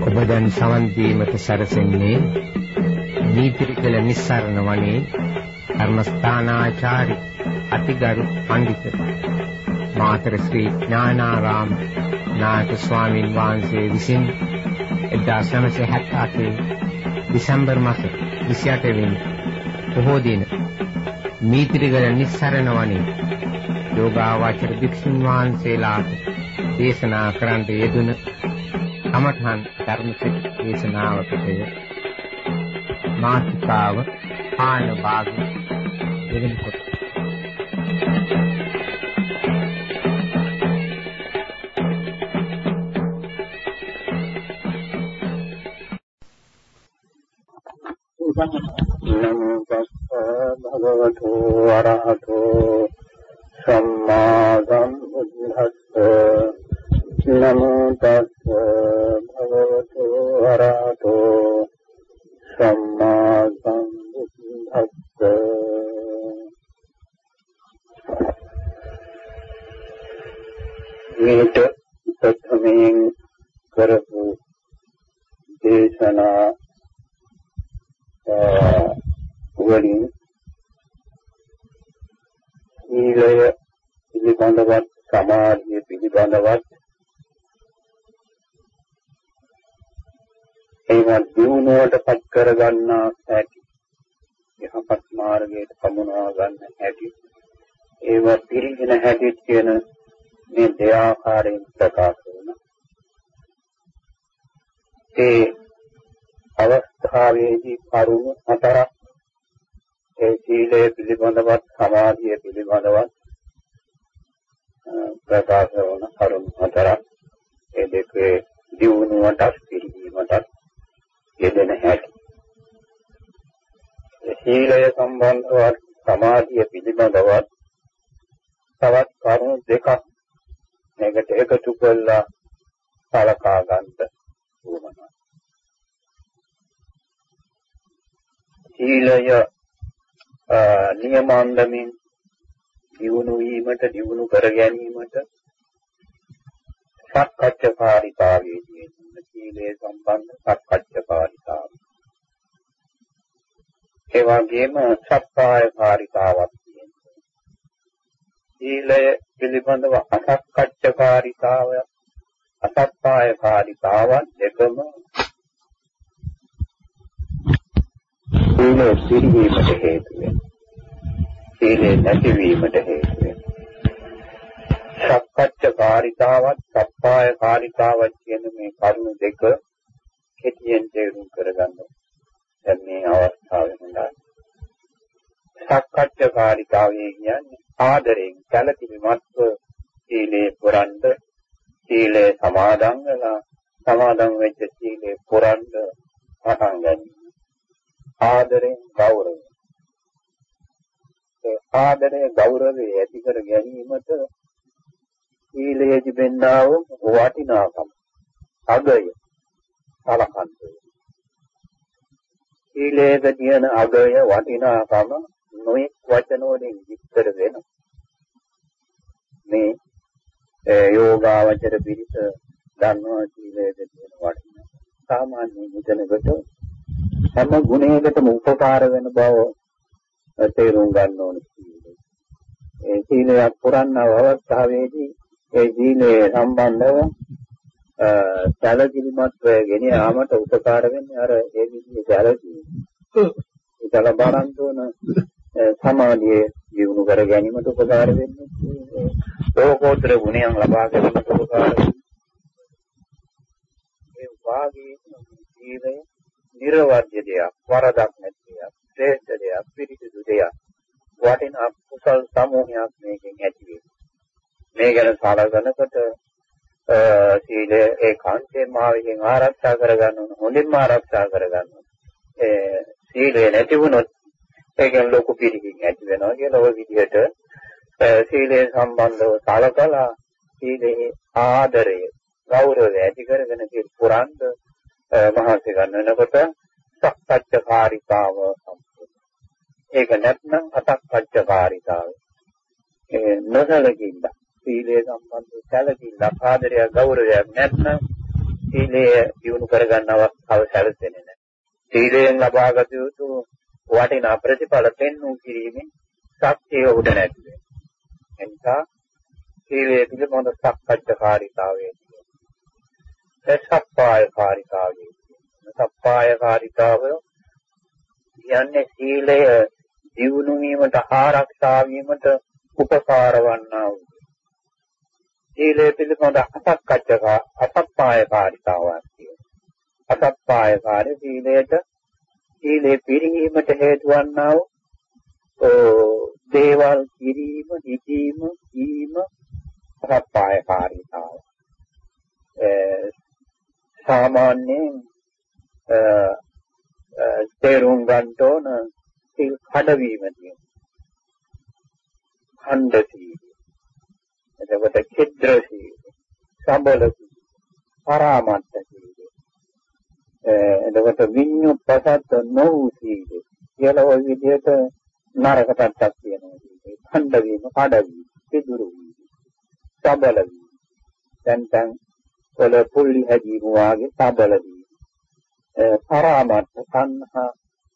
ඔබ දැන් සමන් දීමට සැරසෙන්නේ නීතිරිකල නිස්සරණ වනේ ධර්මස්ථානාචාරි අතිගරු පඬිතුක. මාතර ශ්‍රී ඥානාරාම නායක ස්වාමීන් වහන්සේ විසින් 1978 දෙසැම්බර් මාස 28 වෙනි බොහෝ දින නීතිරිකල නිස්සරණ වනේ යෝගාවචර භික්ෂුන් වහන්සේලාට දේශනා කරන්න යෙදුන කමඨහන් ධර්ම දේශනාවකටය මාතිකාව ආයන භාග දෙවෙනි කොට. නමෝ තස්ස භගවතු වරහතෝ. සම්මා සමාධිය පිළිබඳවත් ප්‍රකාශ වන කරුණු හතරක් ඒ දෙකේ දියුණුවටත් පිළිවීමටත් යෙදෙන හැටි. සීලය සම්බන්ධව සමාධිය පිළිබඳවත් තවත් කරුණු දෙකක් මේකට එකතු කළා සලකා ගන්න ඕනනවා. සීලය නියමාන්දමින් දියුණු වීමට දියුණු කර ගැනීමට සක්කච්ඡාකාරීතාවයේදී සීලේ සම්බන්ධ සක්කච්ඡාකාරීතාවය. ඒ වගේම සප්පායකාරීතාවක් තියෙනවා. සීලය පිළිබඳව අසක්කච්ඡාකාරීතාවය අසප්පායකාරීතාවක් දෙකම සීලය පිළිවීමට හේතු වෙනවා. සීලය නැතිවීමට හේතු වෙනවා. සක්කච්ඡාකාරීතාවත් සප්පායකාරීතාවත් කියන මේ කරුණු දෙක කෙටියෙන් තේරුම් කරගන්න. දැන් මේ අවස්ථාවේ හොඳයි. සක්කච්ඡාකාරීතාවය කියන්නේ ආදරයෙන් කලකිරීමත්ව සීලේ පුරන්ද සීලේ සමාදන් වෙලා සමාදන් වෙච්ච සීලේ පුරන්ද පටන් ගැනීම. ආදරයෙන් ගෞරවය. ඒ ආදරය ගෞරවය ඇති කර ගැනීමට සීලයේ තිබෙනා වූ වටිනාකම අගය සලකන්නේ. සීලයේ තියෙන අගය වටිනාකම නොඑක් වචන වලින් විස්තර වෙනවා. මේ යෝගාවචර පිළිස දන්නවා සීලයේ තියෙන වටිනාකම. සාමාන්‍ය මුදනකට හැම ගුණයකටම උපකාර වෙන බව තේරුම් ගන්න ඕනේ. ඒ සීලයක් පුරන්න අවස්ථාවේදී ඒ සීලයේ සම්බන්ධව සැලකිලිමත් ගෙන යාමට උපකාර වෙන්නේ අර ඒ විදිහේ සැලකීම. ඒකල බාරන්තෝන සමාධියේ ජීවණු කර ගැනීමට උපකාර වෙන්නේ. ලෝකෝත්තර ගුණයන් ලබා ගැනීමට උපකාර වෙන්නේ. ඒ වාගේ සීලය නිර්වර්ජ්‍ය දෙයක්, වරදක් නැති දෙයක්, ශ්‍රේෂ්ඨ දෙයක්, පිරිසිදු දෙයක්. වටිනා කුසල් සමූහයක් මේකෙන් ඇති වෙනවා. මේ ගැන සාකච්ඡානකොට සීලය ඒකාන්තයෙන්ම ආවෙන් ආරක්ෂා කරගන්න ඕන හොඳින්ම ආරක්ෂා කරගන්න ඕන. ඒ සීලය නැති වුණොත් ඒකෙන් ලොකු පිළිකින් ඇති වෙනවා කියලා ওই විදිහට සීලය සම්බන්ධව සලකලා සීලේ ආදරය ගෞරවය ඇති කරගෙන පුරාන්ත මහන්සි ගන්න වෙනකොට සක්කච්ඡාකාරීතාව සම්පූර්ණ. ඒක නැත්නම් අසක්කච්ඡාකාරීතාව. ඒ නොසලකින්න සීලය සම්බන්ධව සැලකිල්ල ආදරය ගෞරවයක් නැත්නම් සීලය දිනු කරගන්න අවස්ථාව සැලසෙන්නේ නැහැ. සීලයෙන් ලබාගත යුතු වටිනා ප්‍රතිඵල පෙන්වූ කිරීමෙන් ශක්තිය උඩ නැති වෙනවා. එනිසා සීලයේ පිළිබඳ සක්කච්ඡාකාරීතාවය තියෙනවා. සප්පායකාරීතාවය තියෙනවා. සප්පායකාරීතාව කියන්නේ සීලය දියුණු වීමට ආරක්ෂා වීමට උපකාර වන්නා වූ සීලය පිළිබඳ අසක්කච්ඡක අසප්පායකාරීතාවක් තියෙනවා. අසප්පායකාරී සීලයට සීලේ පිරිහීමට හේතු වන්නා වූ දේවල් කිරීම, හිතීම, කීම අසප්පායකාරීතාව. සාමාන්‍යයෙන් තේරුම් ගන්න ඕන සිල් කඩවීම තියෙනවා. ඛණ්ඩ සීල. එතකොට චිත්‍ර සීල, සම්බල සීල, පරාමත්ත සීල. එතකොට විඤ්ඤුප්පසත් නොවු සීල. කියලා ওই විදිහට නරක පැත්තක් තියෙනවා. ඛණ්ඩ වීම, කඩවීම, පිදුරු වීම, සම්බල වීම. දැන් දැන් වල පුල්ලි හැදීම වාගේ සම්බල වීම. පරාමත්ත සංහා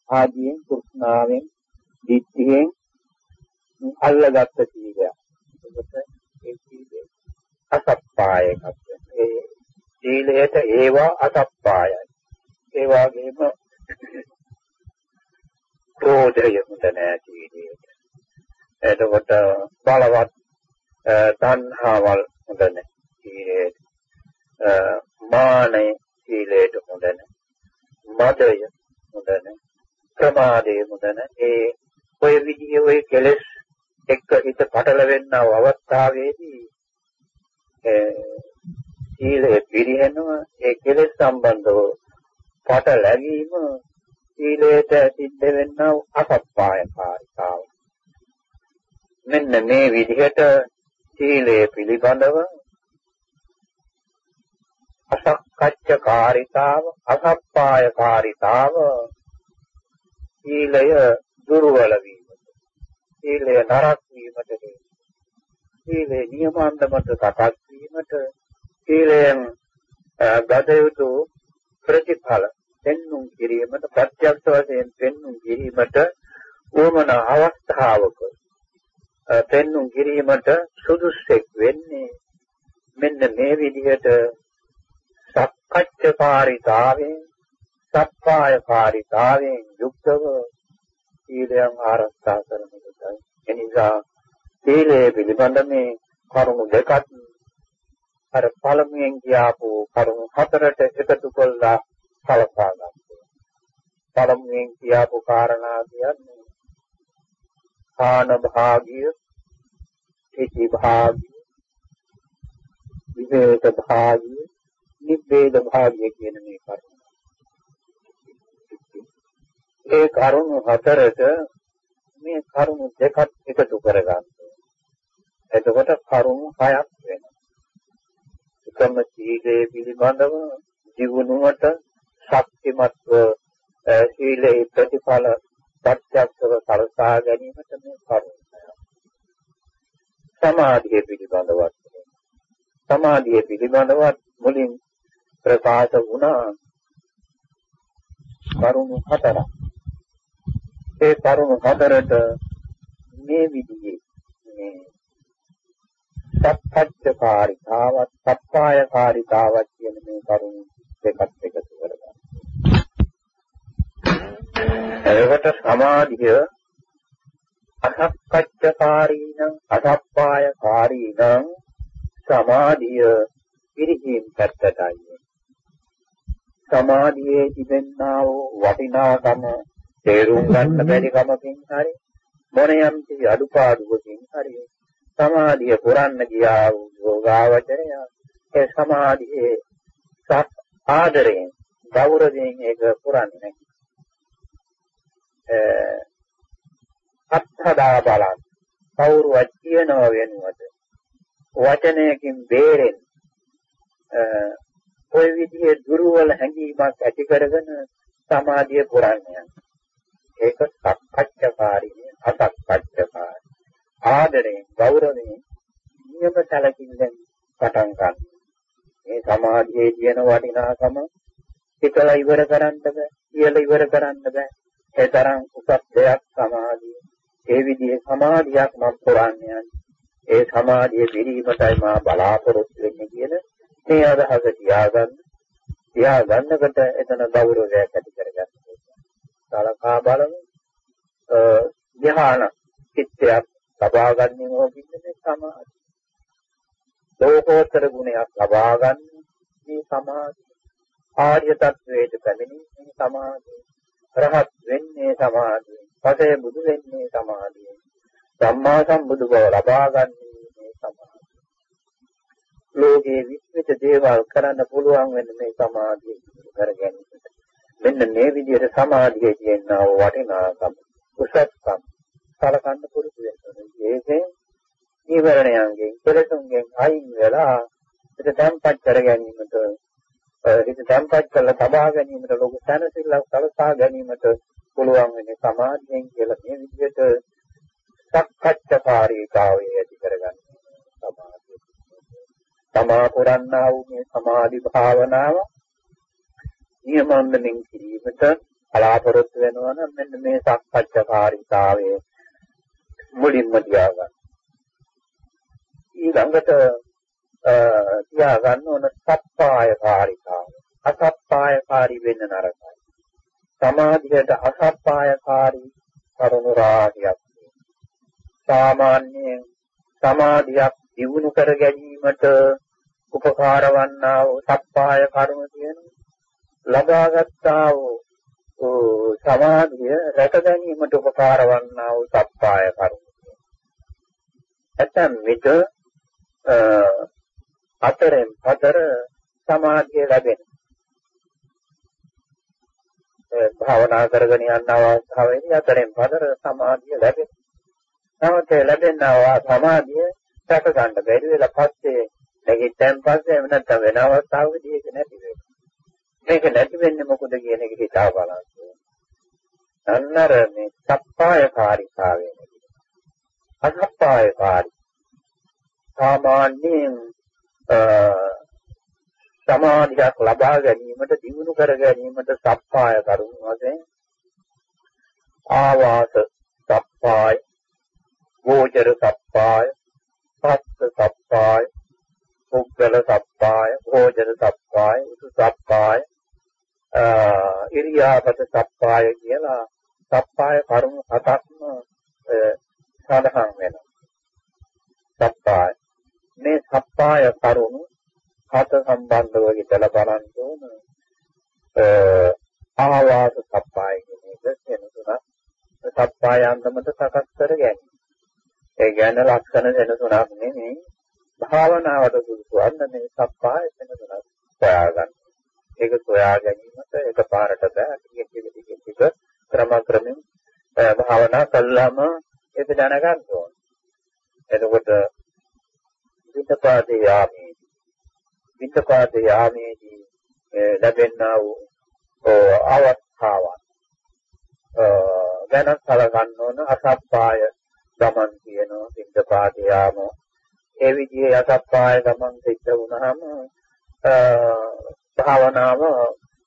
ආදීන් කුස්නාවෙන් දිට්ඨියෙන් අල්ලගත්ත සීලය. එතකොට ඒ සීලය අසප්පායකත්. ඒ සීලයට ඒවා අසප්පායයි. ඒ වගේම ක්‍රෝධය හොඳ නෑ සීලයට. එතකොට බලවත් තණ්හාවල් හොඳ නෑ සීලයට. මානය සීලයට හොඳ නෑ. මදය හොඳ නෑ. ප්‍රමාදයේ මුදන ඒ ඔය විදිහේ ඔය කෙලෙස් එක්ක හිත පටලවෙන්නව අවස්ථාවේදී සීලය පිරිහෙනවා ඒ කෙලෙස් සම්බන්ධව පටලැවීම සීලයට සිද්ධ වෙන්නා අසප්පායකාරිතාව මෙන්න මේ විදිහට සීලය පිළිබඳව අසක්කච්ඡකාරිතාව අසප්පායකාරිතාව සීලය දුර්වල වීම සීලය නරක වීමට සීලේ නියමාන්දමට සකස් වීමට සීලයෙන් ගතයුතු ප්‍රතිඵල පෙන්눔 කිරීමට ප්‍රත්‍යක්ෂ වශයෙන් පෙන්눔 කිරීමට ඕමන අවස්ථාවක පෙන්눔 කිරීමට සුදුස්සෙක් වෙන්නේ මෙන්න මේ විදිහට සක්කච්ඡකාරීතාවෙන් සප්පායකාරීතාවයෙන් යුක්තව සීලයන් ආරක්ෂා කරන කොටයි. එනිසා සීලය පිළිබඳ මේ කරුණු දෙකත් අර පළමුවෙන් කියාපු කරුණු හතරට එකතු කළා සලකා ගන්නවා. පළමුවෙන් කියාපු කාරණා කියන්නේ කාණ භාගිය, ඉති භාගිය, විවේක භාගිය, නිබ්බේද භාගිය කියන මේ කරුණු. ඒ කරුණු හතරට මේ කරුණු දෙකක් එකතු කරගන්න. එතකොට කරුණු හයක් වෙනවා. එකම සීලේ පිළිබඳව ජීවණුවට ශක්තිමත්ව සීලේ ප්‍රතිඵල ප්‍රත්‍යක්ෂව සලසා ගැනීමට මේ කරුණු සමාධිය පිළිබඳවත් සමාධිය පිළිබඳවත් මුලින් ප්‍රකාශ වුණා කරුණු හතරක් ඒ කරුණු හතරට මේ විදිහේ මේ සත්‍යච්ඡකාරිතාවත් සත්පායකාරිතාවත් කියන මේ කරුණු දෙකත් එකතු කරගන්න. එතකොට සමාධිය අසක්කච්ඡකාරීනම් අසප්පායකාරීනම් සමාධිය පිරිහීම් පැත්තටයි. සමාධියේ තිබෙනා වූ වටිනාකම තේරුම් ගන්න බැරි කමකින් හරි මොනියම් කිසි අඩුපාඩුවකින් හරි සමාධිය පුරන්න ගියා වූ යෝගාවචරය ඒ සමාධියේ සත් ආදරයෙන් ගෞරවයෙන් ඒක පුරන්නේ. අත්හදා බලන්න. කවුරුවත් කියනව වෙනුවට වචනයකින් බේරෙන්න ඔය විදිහේ දුර්වල හැඟීමක් ඇති කරගෙන සමාධිය පුරන්නේ. ඒක සක්කච්ඡකාරී අසක්කච්ඡකාරී ආදරයෙන් ගෞරවයෙන් නියම සැලකිල්ලෙන් පටන් ගන්න. මේ සමාධියේ තියෙන වටිනාකම හිතලා ඉවර කරන්න බෑ, කියලා ඉවර කරන්න බෑ. ඒ තරම් උසස් දෙයක් සමාධිය. ඒ විදිහේ සමාධියක් මම පුරන්නේ ඒ සමාධිය පිරීමටයි මා බලාපොරොත්තු වෙන්නේ කියන මේ අදහස තියාගන්න. තියාගන්නකොට එතන ගෞරවයක් ඇති කරගන්න. සලකා බලමු. ධ්‍යාන චිත්තයක් ලබා ගන්නේ මොකකින්ද මේ සමාධිය. ලෝකෝත්තර ගුණයක් ලබා ගන්න මේ සමාධිය. ආර්ය තත්වයට පැමිණි මේ සමාධිය. රහත් වෙන්නේ සමාධිය. පසේ බුදු වෙන්නේ සමාධිය. සම්මා සම්බුදු බව ලබා ගන්නේ මේ සමාධිය. ලෝකයේ විශ්විත දේවල් කරන්න පුළුවන් වෙන්නේ මේ සමාධිය කර ගැනීමට. මෙන්න මේ විදිහට සමාධියේ තියෙන වටිනාකම කුසත්කම් සලකන්න පුරුදු වෙන්න ඕනේ. ඒකෙන් නීවරණයන්ගෙන් කෙලෙසුන්ගෙන් අයින් වෙලා හිත තැම්පත් කර ගැනීමට හිත තැම්පත් කරලා තබා ගැනීමට ලොකු සැනසෙල්ලක් සලසා ගැනීමට පුළුවන් වෙන්නේ සමාධියෙන් කියලා මේ විදිහට සක්කච්ඡාකාරීතාවය ඇති කරගන්න සමාධිය. තමා පුරන්නා වූ මේ සමාධි භාවනාව නියමන්දමින් කිරීමට බලාපොරොත්තු වෙනවා නම් මෙන්න මේ සක්පච්චකාරීතාවය මුලින්ම තියාගන්න. ඊළඟට තියාගන්න ඕන සප්පායකාරීතාවය. අසප්පායකාරී වෙන්න නරකයි. සමාධියට අසප්පායකාරී කරුණු රාශියක්. සාමාන්‍යයෙන් සමාධියක් දියුණු කර ගැනීමට උපකාර වන්නා වූ සප්පාය කරුණු තියෙනවා. ලබාගත්තා වූ සමාධිය රැක ගැනීමට උපකාර වන්නා වූ සප්පාය කරුණු. ඇතැම් විට අතරෙන් පතර සමාධිය ලැබෙන. භාවනා කරගෙන යන අවස්ථාවේදී අතරෙන් පතර සමාධිය ලැබෙන. නමුත් ලැබෙනවා සමාධිය රැක ගන්න බැරි වෙලා පස්සේ නැගිට්ටන් පස්සේ නැත්නම් වෙන අවස්ථාවකදී ඒක නැති වෙනවා. මේක නැති වෙන්නේ මොකද කියන එක හිතා බලන්න. අන්නර මේ සප්පායකාරීතාවය අසප්පායකාරී සාමාන්‍යයෙන් සමාධියක් ලබා ගැනීමට දිනු කර ගැනීමට සප්පාය කරුණු වශයෙන් ආවාස සප්පාය ගෝචර සප්පාය සත්ත්‍ය සප්පාය පුද්ගල සප්පාය ගෝචර සප්පාය උතු සප්පාය ඉරියාපත සප්පාය කියලා සප්පාය කරුණු හතක්ම සඳහන් වෙනවා. සප්පාය මේ සප්පාය කරුණු හත සම්බන්ධව හිතලා බලන්න ඕන. ආවාස සප්පාය කියන එක වෙනතුනක් සප්පාය අන්දමට සකස් කර ගැනීම. ඒ කියන්නේ ලක්ෂණ වෙනතුනක් නෙමෙයි භාවනාවට සුදුසු අන්න මේ සප්පාය වෙනතුනක් හොයාගන්න. ඒක සොයා ගැනීමට එකපාරට බෑ. ටික ටික ටික ටික ක්‍රම ක්‍රමෙන් භාවනා කළාම ඒක දැනගන්න ඕන. එතකොට විතපාදේ යාමේ විතපාදේ යාමේදී ලැබෙනා වූ අවස්ථාවන් ගැන සලකන්න ඕන අසප්පාය ගමන් කියනවා විතපාදේ යාම ඒ විදිහේ අසප්පාය ගමන් සිද්ධ වුණාම භාවනාව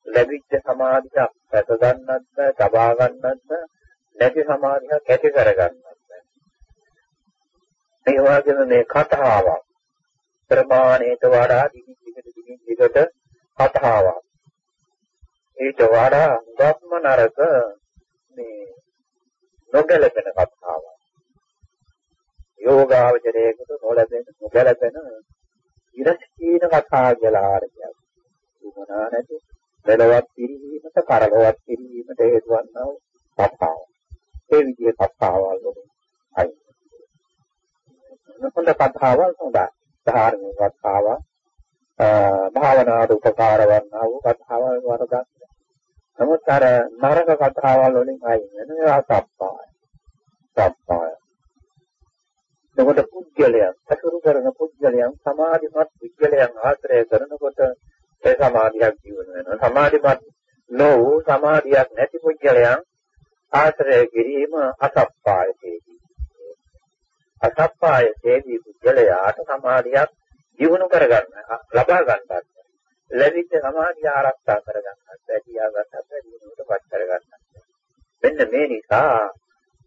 ලැබිච්ච සමාධියක් රැක ගන්නත් බෑ, තබා ගන්නත් බෑ, නැති සමාධියක් ඇති කර ගන්නත් බෑ. මේ වගේම මේ කතාවක් ප්‍රමාණයට වඩා දිගින් දිගට දිගින් දිගට කතාවක්. ඊට වඩා ගොත්ම නරක මේ නොගැලපෙන කතාවක්. යෝගාවචරයේකට නොලැබෙන නොගැලපෙන ඉරස්කීන කතා කියලා ආරම්භයක්. උමනා නැති මෙලවත් පිරිහීමට කරලවත් පිරිහීමට හේතු වන්නා වූ සත්තාව. ඒ විදිහේ සත්තාවල් වලින් අයි. හොඳ කතාවල් හොඳයි. ධාර්මික කතාව භාවනාවට උපකාර වන්නා වූ කතාවල් වරදක්. නමුත් අර නරක කතාවල් වලින් අයි වෙන ඒවා සත්තාවයි. පුද්ගලයන් අසුරු කරන පුද්ගලයන් සමාධිමත් පුද්ගලයන් ආශ්‍රය කරනකොට ඒ සමාධියක් ජීවන වෙනවා. සමාධිමත් නොවු සමාධියක් නැති පුද්ගලයන් ආශ්‍රය කිරීම අසප්පායතේදී. අසප්පාය සේවී පුද්ගලයාට සමාධියක් දිනු කරගන්න ලබා ගන්නත් ලැබිච්ච සමාධිය ආරක්ෂා කරගන්නත් ඇතියාගන්නත් දිනුවටපත් කරගන්නත් මෙන්න මේ නිසා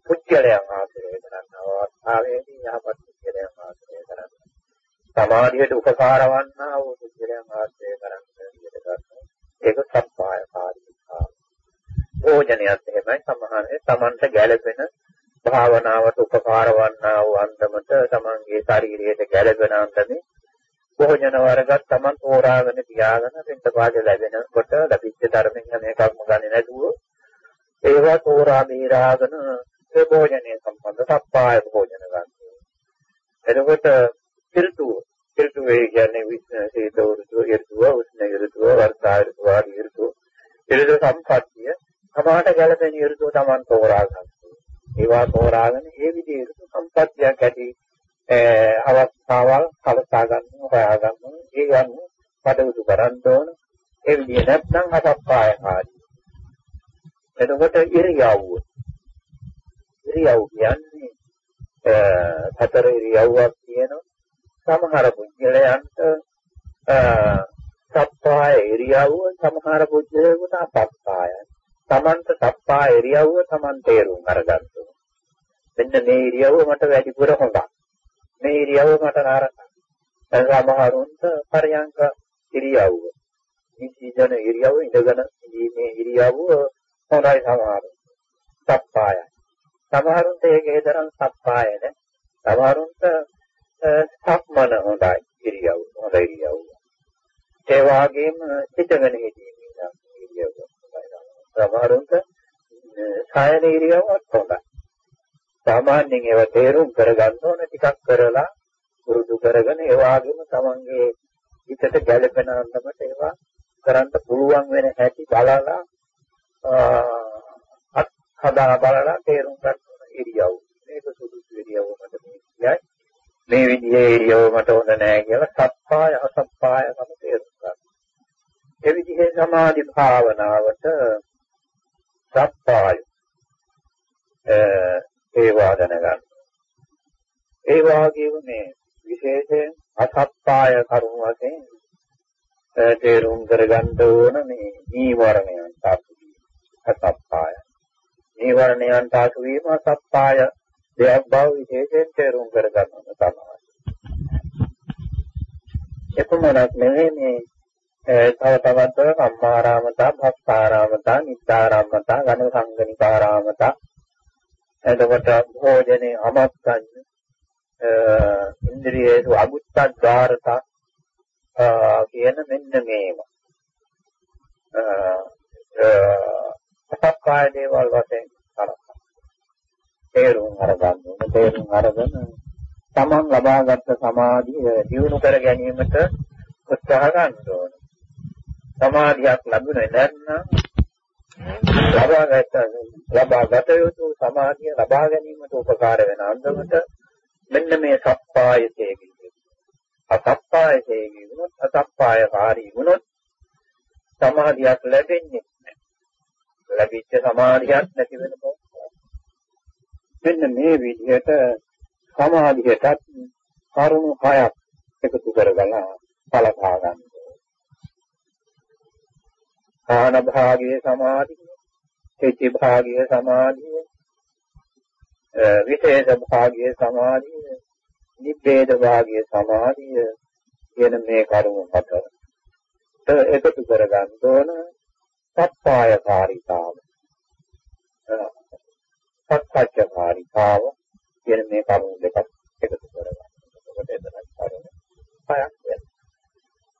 පුද්ගලයන් ආශ්‍රය කරන අවස්ථාවේදී යහපත් පුද්ගලයන් ආශ්‍රය කරන්න. සමාධියට උපකාර වන්නා වූ පුද්ගලයන් ආශ්‍රය කරන්න විදිහට ගන්නවා ඒක සප්පායකාරී භෝජනයත් එහෙමයි. සමහරේ තමන්ට ගැළපෙන භාවනාවට උපකාර වන්නා වූ අන්දමට තමන්ගේ ශරීරයට ගැළපෙන අන්දමේ භෝජන වර්ගත් තමන් තෝරාගෙන තියාගෙන පිට පාද ලැබෙනකොට ලැබිච්ච ධර්මෙන් හැම එකක්ම ගන්නේ නැතුව ඒවා තෝරා බේරාගෙන ඒ භෝජනයේ සම්බන්ධ සප්පාය භෝජන ගන්නවා. එතකොට පිළිතුරු පිළිතුරු ඒ කියන්නේ විශ්න සීත ඍතුව ඍතුව උෂ්ණ ඍතුව වර්ෂා ඍතුව ආදී ඍතුව පිළිතුරු සම්පත්තිය සමාහට ගැළපෙන ඍතුව තමන් තෝරා ගන්නවා. ඒවා තෝරාගෙන ඒ විදිහට සම්පත්තියක් ඇති අවස්ථාවල් කලසා ගන්න හොයා ගන්න ඒ ගන්න කටයුතු කරන්න ඕන. ඒ විදිහ නැත්නම් අසප්පායකාරී. එතකොට ඉරියව්ව. ඉරියව් කියන්නේ හතර ඉරියව්වක් තියෙනවා සමහර පුද්ගලයන්ට සප්පාය ඉරියව්ව සමහර පුද්ගලයෙකුට අපප්පායයි Tamanta සප්පාය ඉරියව්ව Taman තේරුම් අරගන්න මෙන්න මේ ඉරියව්ව මට වැඩිපුර හොඳයි මේ ඉරියව්ව මට නරකයි. සමහරුන්ට පරයන්ක ඉරියව්ව. ඉඳන ඉරියව්ව ඉඳගෙන මේ ඉරියව්ව හොඳයි සමහරුන්ට. සප්පායයි. සමහරුන්ට ඒකේ තරම් සප්පාය නැහැ. සමහරුන්ට සක්මන හොඳයි ඉරියව්ව. හොඳ ඉරියව්ව. ඒ වගේම සිතගෙන හිටියේ ඉරියව්ව. සමහරුන්ට සායන ඉරියව්වත් හොඳයි. සාමාන්‍යයෙන් ඒවා තේරුම් කරගන්න ඕන ටිකක් කරලා පුරුදු කරගෙන ඒ වගේම තමන්ගේ හිතට ගැළපෙන අන්දමට ඒවා කරන්න පුළුවන් වෙන හැටි බලලා අත් හදා බලලා තේරුම් ගන්න ඕන ඉරියව්. මේක සුදුසු ඉරියව් මට මේ කියයි. මේ විදිහේ ඉරියව් මට හොඳ නෑ කියලා සත්පාය අසත්පාය තම තේරුම් ගන්න. ඒ විදිහේ සමාධි භාවනාවට සත්පාය ඒවා දැනගන්න. ඒ වගේම මේ විශේෂයෙන් අසත්පාය කරුණ වශයෙන් තේරුම් කරගන්න ඕන මේ නීවරණයන් සාපේක්ෂ අසත්පාය. නීවරණයන් සාපේක්ෂ අසත්පාය දෙයක් බව විශේෂයෙන් තේරුම් කරගන්න ඕන තමයි. එපමණක් නෙවෙයි මේ තව තවත් සම්මාරාමතා, භක්තාරාමතා, නිත්තාරාමතා, ඝන සංගනිකාරාමතා එතකොට භෝජනේ අමස්සඤ්ඤ ඉන්ද්‍රියේසු අගුත්තද්වාරත කියන මෙන්න මේවා අසක්කාය දේවල් වශයෙන් කරා තේරුම් අරගන්න ඕනේ තේරුම් අරගෙන තමන් ලබාගත් සමාධිය දියුණු කර ගැනීමට උත්සාහ ගන්න ඕනේ සමාධියක් ලැබුණේ නැත්නම් ලබාගත ලබාගත යුතු සමාධිය ලබා ගැනීමට උපකාර වෙන අන්දමට මෙන්න මේ සප්පායතේ කියන්නේ. අසප්පායතේ කියනොත් අසප්පායකාරී වුණොත් සමාධියක් ලැබෙන්නේ නැහැ. ලැබිච්ච සමාධියක් නැති වෙනකොට මෙන්න මේ විදිහට සමාධියටත් කරුණු හයක් එකතු කරගෙන සලකා ගන්න. ආන භාගයේ සමාධිය, චේති භාගයේ සමාධිය, විශේෂ භාගයේ සමාධිය, නිබ්බේද භාගයේ සමාධිය කියන මේ කරුණු හතර. එකතු කරගන්න ඕන සත්‍යයකාරීතාව. සත්‍යච්ඡකාරීතාව කියන මේ කරුණු දෙකක් එකතු කරගන්න. එතකොට එතන කරුණු හයක් වෙනවා.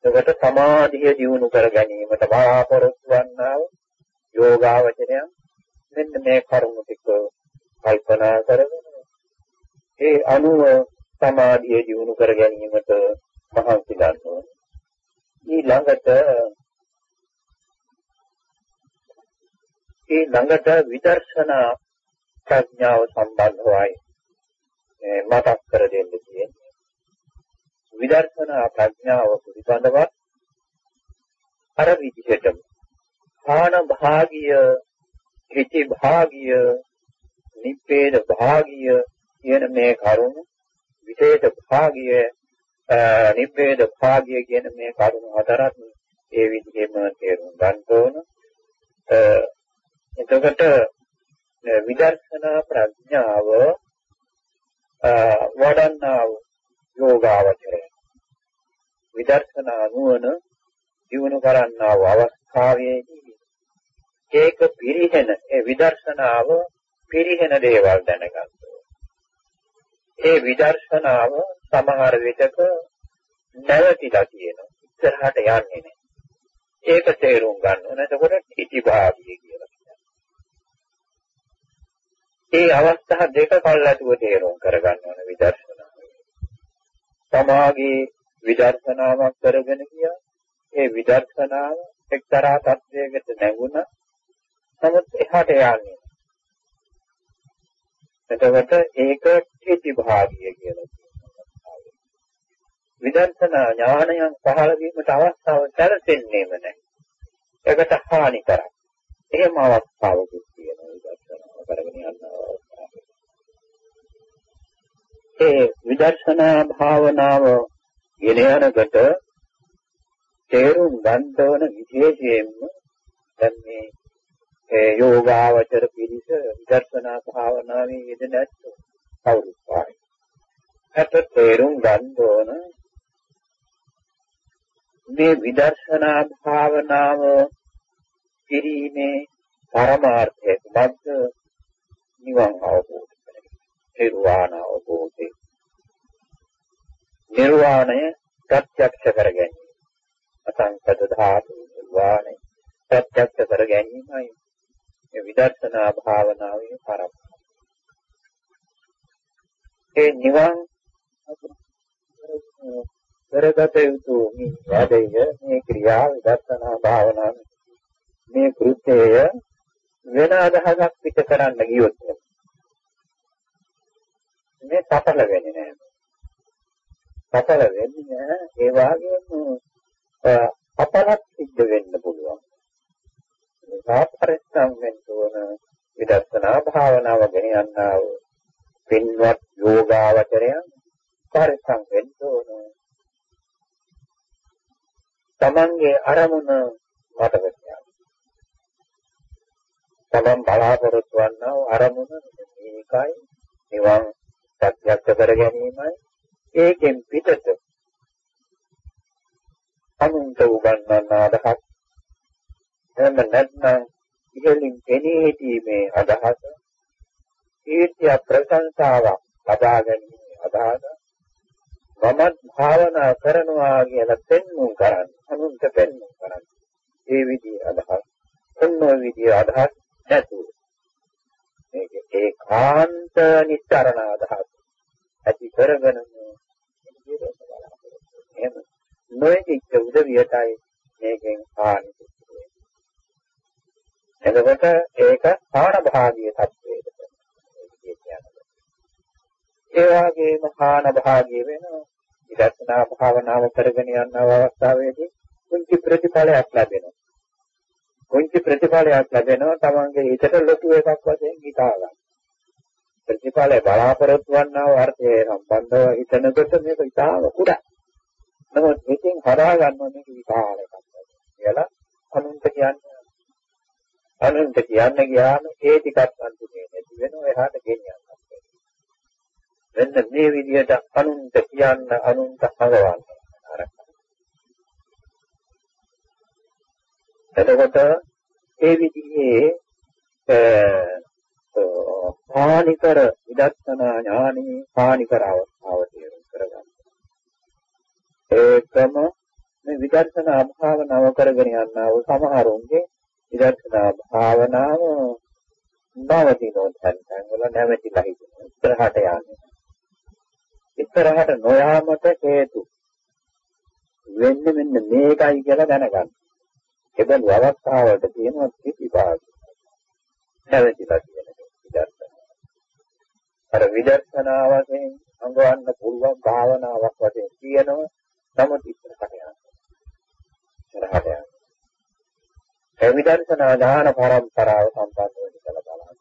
එතකොට සමාධිය දියුණු කර ගැනීමට බලාපොරොත්තු වන්නා වූ යෝගාවචරයන් මෙන්න මේ කරුණු ටික කල්පනා කරගෙන ඒ අනුව සමාධිය දියුණු කර ගැනීමට මහන්සි ගන්නවා. ඊළඟට ඒ ළඟට විදර්ශනා ප්‍රඥාව සම්බන්ධවයි මතක් කර දෙන්න තියෙන්නේ. විදර්ශනා ප්‍රඥාව පිළිබඳව අර විදිහටම ආන භාගිය, හිති භාගිය, නිප්පේද භාගිය කියන මේ කරුණු විශේෂ භාගය නිබ්බේද භාගය කියන මේ කරුණු හතරක් ඒ විදිහෙම තේරුම් ගන්න ඕන. එතකොට විදර්ශනා ප්‍රඥාව වඩන්නා වූ යෝගාවචරය. විදර්ශනා නුවණ දිනු කරන්නා වූ අවස්ථාවේදී ඒක පිරිහෙන ඒ විදර්ශනාව පිරිහෙන දේවල් දැනගන්න ඒ විදර්ශනාව සමහර විටක නැවතිලා තියෙනවා. ඉස්සරහට යන්නේ නැහැ. ඒක තේරුම් ගන්න. ඕන එතකොට ඉතිභාගිය ඒ අවස්ථා දෙක කල්ලාතුව තේරුම් කරගන්න ඕන විදර්ශනාව සමාගයේ විදර්ශනාවක් කරගෙන ගියා ඒ විදර්ශනාව එක්තරා තත්වයකට නැගුණා නමුත් එහාට යන්නේ. එතකොට ඒක චේති භාගිය කියලා කියනවා. විදර්ශනා ඥානයන් පහළ වීමට අවස්ථාව සැලසෙන්නේම නැහැ. ඒකට හානි කරයි. එහෙම අවස්ථාවකුත් තියෙනවා විදර්ශනාව කරගෙන යනවා. ඒ විදර්ශනා භාවනාව ගෙන යනකොට තේරුම් ගන්න ඕන විශේෂයෙන්ම දැන් මේ ඒ යෝගාවචර පිළිස විදර්ශනා භාවනාවේ යෙදෙන ඇත්තෝ කවුරුත් පායි. අත තේරුම් ගන්න ඕන මේ විදර්ශනා භාවනාව කිරීමේ පරමාර්ථය කුමක්ද? නිවන් අවබෝධ කරගන්න. නිර්වාණ අවබෝධය. නිර්වාණය ප්‍රත්‍යක්ෂ කර ගැනීම. අසංකත ධාතු නිර්වාණය ප්‍රත්‍යක්ෂ කර ගැනීමයි මේ විදර්ශනා භාවනාවේ පරම. ඒ නිවන් කරගත යුතු මේ වැඩය මේ ක්‍රියා විදර්ශනා භාවනාව මේ කෘත්‍යය වෙන අදහසක් පිට කරන්න ගියොත් මේ සඵල වෙන්නේ නැහැ. සඵල වෙන්නේ නැහැ ඒ වගේම අපලක් සිද්ධ වෙන්න පුළුවන්. සාපරිස්සම් වෙන්න ඕන විදර්ශනා භාවනාව ගෙන යන්නා වූ පින්වත් යෝගාවචරයන් පරිස්සම් වෙන්න ඕන. තමන්ගේ අරමුණ වටවෙනවා. තමන් බලාපොරොත්තු වන්නා වූ අරමුණ මේකයි. නිවන් ප්‍රත්‍යක්ෂ කර ගැනීමයි. ඒකෙන් පිටත අනුන්ට උගන්වන අදහස්. එහෙම නැත්නම් ඉහළින් පෙනී සිටීමේ අදහස කීර්තිය ප්‍රශංසාවක් ලබා ගැනීම අදහස මමත් භාවනා කරනවා කියලා පෙන්වුම් කරන්නේ අනුන්ට පෙන්වුම් කරන්නේ. ඒ විදිහේ අදහස් ඔන්න විදිහේ අදහස් නැතුව මේක ඒකාන්ත නිස්තරණ අදහස් ඇති කරගෙන එහෙම නොයෙක් උදවියටයි මේකෙන් හානි එතකොට ඒක හාන භාගීය තත්වයකට ඒ වගේම හාන භාගීය වෙන විදර්ශනා භාවනාව කරගෙන යන අවස්ථාවේදී කුංචි ප්‍රතිඵලයක් ලැබෙනවා. කුංචි ප්‍රතිඵලයක් ලැබෙනවා තමන්ගේ හිතට ලොකු එකක් වශයෙන් හිතා ගන්න. ප්‍රතිඵලය බලාපොරොත්තු වන්නා වූ අර්ථය සම්බන්ධව හිතනකොට මේක ඉතාම කුඩා. නමුත් මේකෙන් හදා ගන්න මේක විශාල එකක් කියලා අනුන්ට කියන්නේ අනුන්ට කියන්න ගියාම ඒ ටිකක් අන්තිමේ නැති වෙනවා එහාට ගෙනියන්න. මෙන්න මේ විදිහට අනුන්ට කියන්න අනුන්ට හදවන්න. එතකොට ඒ විදිහේ හානිකර විදර්ශනා ඥානී හානිකර අවස්ථාව තේරුම් කරගන්න. ඒකම මේ විදර්ශනා භාවනාව කරගෙන යනා වූ සමහරුන්ගේ විදර්ශනා භාවනාව නවතිනෝ තැන් වල නැවතිලා හිටිනවා. ඉස්සරහට යන්නේ. ඉස්සරහට නොයාමට හේතු වෙන්නේ මෙන්න මේකයි කියලා දැනගන්න. එබඳු අවස්ථාවලට තියෙනවා ප්‍රතිපාද. නැවතිලා කියන විදර්ශනා. අර විදර්ශනා වශයෙන් අඟවන්න පුළුවන් භාවනාවක් වශයෙන් කියනවා. නමුත් ඉස්සරහට යනවා. ඉස්සරහට යනවා. ඒ විදර්ශනා ඥාන පරම්පරාව සම්බන්ධ වෙන කියලා බලන්න.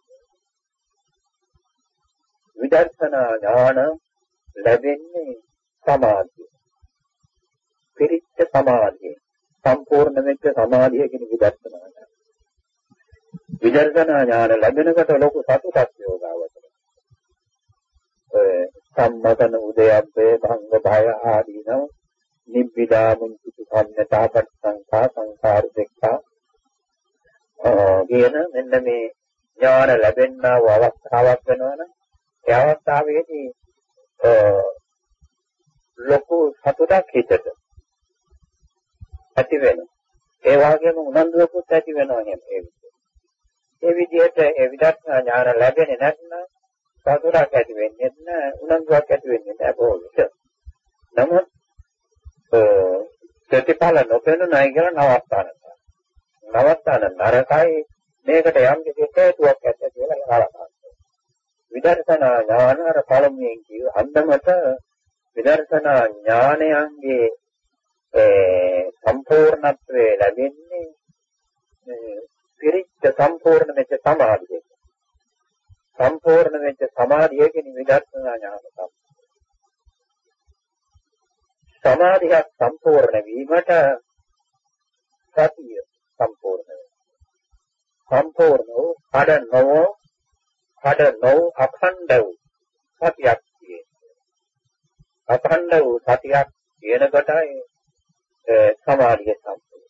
විදර්ශනා ඥාන ලැබෙන්නේ සමාධිය. පිරිච්ච සමාධිය. සම්පූර්ණ වෙච්ච සමාධිය කියන විදර්ශනා ඥාන. විදර්ශනා ඥාන ලැබෙනකොට ලොකු සතුටක් යෝගාවතර. ඔය සම්මතන උදයබ්බේ භංග භය ආදීනව නිබ්බිදා මුංචිතු සම්මතා පස්සංඛා සංඛාර දෙක්ඛා කියන මෙන්න මේ ඥාන ලැබෙන්නා වූ අවස්ථාවක් වෙනවනම් ඒ අවස්ථාවේදී ලොකු සතුටක් හිතට ඇති වෙනවා. ඒ වගේම උනන්දුවකුත් ඇති වෙනවා එහෙම ඒ විදිහට. ඒ විදිහට ඒ විදර්ශනා ඥාන ලැබෙන්නේ නැත්නම් සතුටක් ඇති වෙන්නේ නැහැ, උනන්දුවක් ඇති වෙන්නේ නැහැ බොහෝ විට. නමුත් ප්‍රතිඵල නොපෙනුනයි කියලා නවත්තාන. නවත්තාන නරකයි මේකට යම් කිසි හේතුවක් ඇත්ද කියලා කලකනවා. විදර්ශනා ඥාන අර පළමුවෙන් කිව්ව අන්දමට විදර්ශනා ඥානයන්ගේ සම්පූර්ණත්වයේ ලැබෙන්නේ පිරිච්ච සම්පූර්ණ වෙච්ච සමාධියක. සම්පූර්ණ වෙච්ච සමාධියකින් විදර්ශනා ඥාන තමයි. සමාධියක් සම්පූර්ණ වීමට සතිය සම්පූර්ණ වෙනවා. සම්පූර්ණ වූ කඩ නොව කඩ නොව අඛණ්ඩ වූ සතියක් තියෙනවා. අඛණ්ඩ වූ සතියක් තියෙන කොටයි සමාධිය සම්පූර්ණ.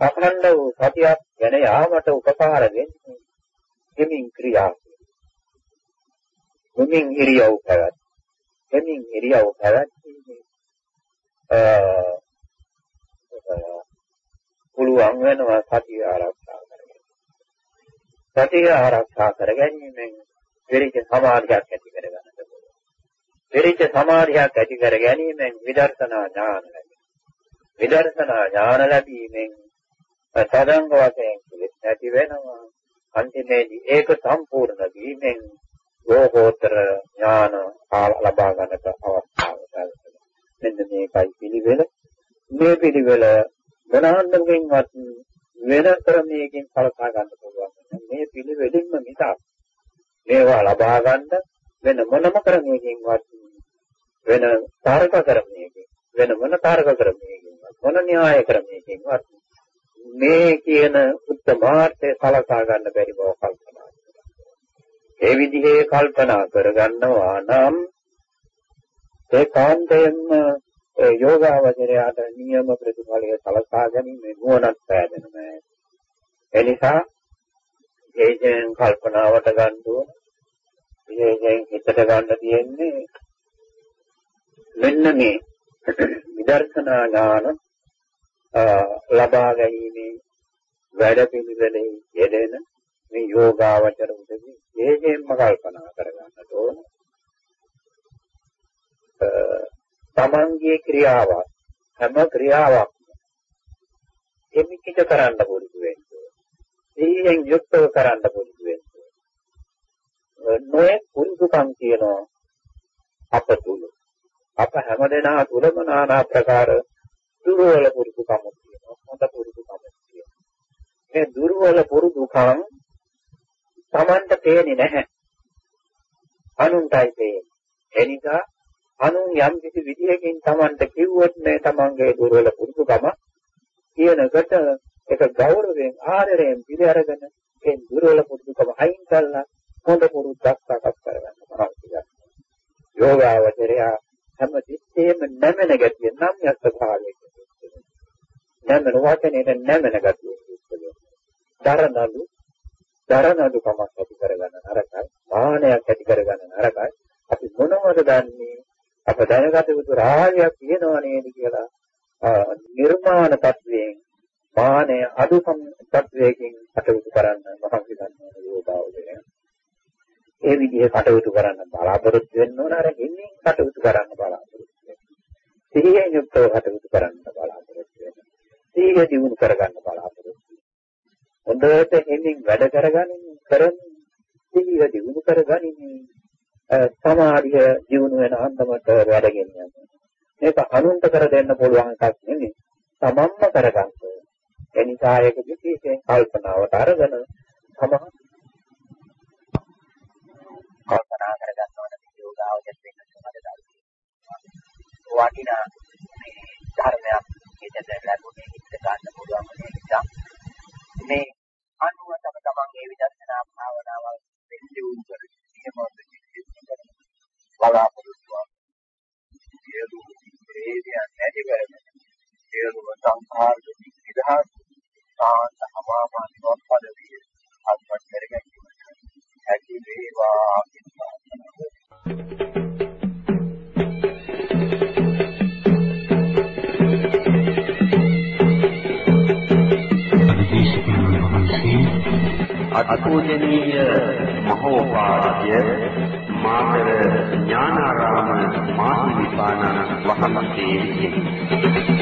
අඛණ්ඩ වූ සතියක් ගැන යාමට උපකාර වෙන්නේ හිමින් ක්‍රියා. හිමින් ඉරියව් පැවැත්. හිමින් ඉරියව් පැවැත්ීමේ පුළුවන් වෙනවා සතිය ආරක්ෂා කරගන්න. සතිය ආරක්ෂා කර ගැනීමෙන් විරිච සමාධියක් ඇති කරගන්නට පුළුවන්. විරිච සමාධියක් ඇති කර ගැනීමෙන් විදර්ශනා ඥාන ලැබෙනවා. විදර්ශනා ඥාන ලැබීමෙන් සදංග වශයෙන් කිලිස් නැති වෙනවා. අන්තිමේදී ඒක සම්පූර්ණ වීමෙන් ලෝකෝත්තර ඥාන ලබා ගන්නට අවස්ථාව ලැබෙනවා. මෙන්න මේකයි පිළිවෙල. මේ පිළිවෙල මොනහන්දකින්වත් වෙන ක්‍රමයකින් සලකා ගන්න පුළුවන්. මේ පිළිවෙලින්ම මිසක් මේවා ලබා ගන්න වෙන මොනම ක්‍රමයකින්වත් වෙන තාරක ක්‍රමයකින් වෙන මොන තාරක ක්‍රමයකින්වත් මොන න්‍යාය ක්‍රමයකින්වත් මේ කියන උත්තමාර්ථය සලකා ගන්න බැරි බව කල්පනා ඒ විදිහේ කල්පනා කරගන්නවා නම් ඒ කාන්තයෙන්ම යෝගාවචරයට නියම ප්‍රතිඵලය සලසා ගැනීම නුවණක් පෑදෙන නෑ. ඒ නිසා විශේෂයෙන් කල්පනාවට ගන්න ඕන. විශේෂයෙන් හිතට ගන්න තියෙන්නේ මෙන්න මේ විදර්ශනා ඥාන ලබා ගැනීමේ වැඩ පිළිවෙලේ යෙදෙන මේ යෝගාවචර උදවි විශේෂයෙන්ම කල්පනා කරගන්නට ඕන. තමන්ගේ ක්‍රියාවක් හැම ක්‍රියාවක්ම එමිකිට කරන්න පුරුදු වෙන්න ඕනේ. යුක්තව කරන්න පුරුදු වෙන්න ඕනේ. නොයේ පුරුදුකම් කියනවා අප තුල. අප හැමදෙනා තුලම নানা ප්‍රකාර දුර්වල පුරුදුකම් තියෙනවා. හොඳ පුරුදුකම් තියෙනවා. මේ දුර්වල පුරුදුකම් Tamanට පේන්නේ නැහැ. අනුන්ටයි පේන්නේ. එනිසා අනුන් යම් කිසි විදියකින් Tamanට කිව්වොත් මේ Tamanගේ දුර්වල පුරුදුකම කියනකට ඒක ගෞරවයෙන් ආදරයෙන් පිළිඅරගෙන ඒ දුර්වල පුරුදුකම අයින් කළා හොඳ පුරුද්දක් සකස් කරගන්න මහන්සි ගන්න. යෝගාවචරය හැම තිස්සෙම නැමෙන ගැතිය නම් යත් භාවයක. නැමෙන වචනේට නැමෙන ගැතිය. දරනලු දරනලු කමක් ඇති කරගන්න නරකයි. මානයක් ඇති කරගන්න නරකයි. අපි මොනවද දන්නේ අප දැනගත යුතු රාජ්‍යයක් තියෙනවා නේද කියලා නිර්මාණ තත්වයෙන් මානය අඩු තත්වයකින් කටයුතු කරන්න මහන්සි ගන්න යෝගාවදය. ඒ විදිහේ කටයුතු කරන්න බලාපොරොත්තු වෙන්න ඕන අර ඉන්නේ කටයුතු කරන්න බලාපොරොත්තු වෙන්න. සිහියෙන් යුක්තව කටයුතු කරන්න බලාපොරොත්තු වෙන්න. සිහිය දිනු කරගන්න බලාපොරොත්තු වෙන්න. හොඳට හිමින් වැඩ කරගනින් කරමින් සිහිය දිනු කරගනිමින් සමාධිය දිනු වෙන අන්දමට වැඩගෙන යනවා. මේක අනුන්ට කර දෙන්න පුළුවන් එකක් නෙමෙයි. තමන්ම කරගන්න ඕනේ. ඒ නිසා ඒක විශේෂයෙන් කල්පනාවට අරගෙන සාන්ත හවාමාන පදවිය අත්පත් කර ගැනීමට හැකි වේවා අත්පූජනීය මහෝපාද්‍ය මාතර ඥානාරාම මාහිමිපාණන් වහන්සේ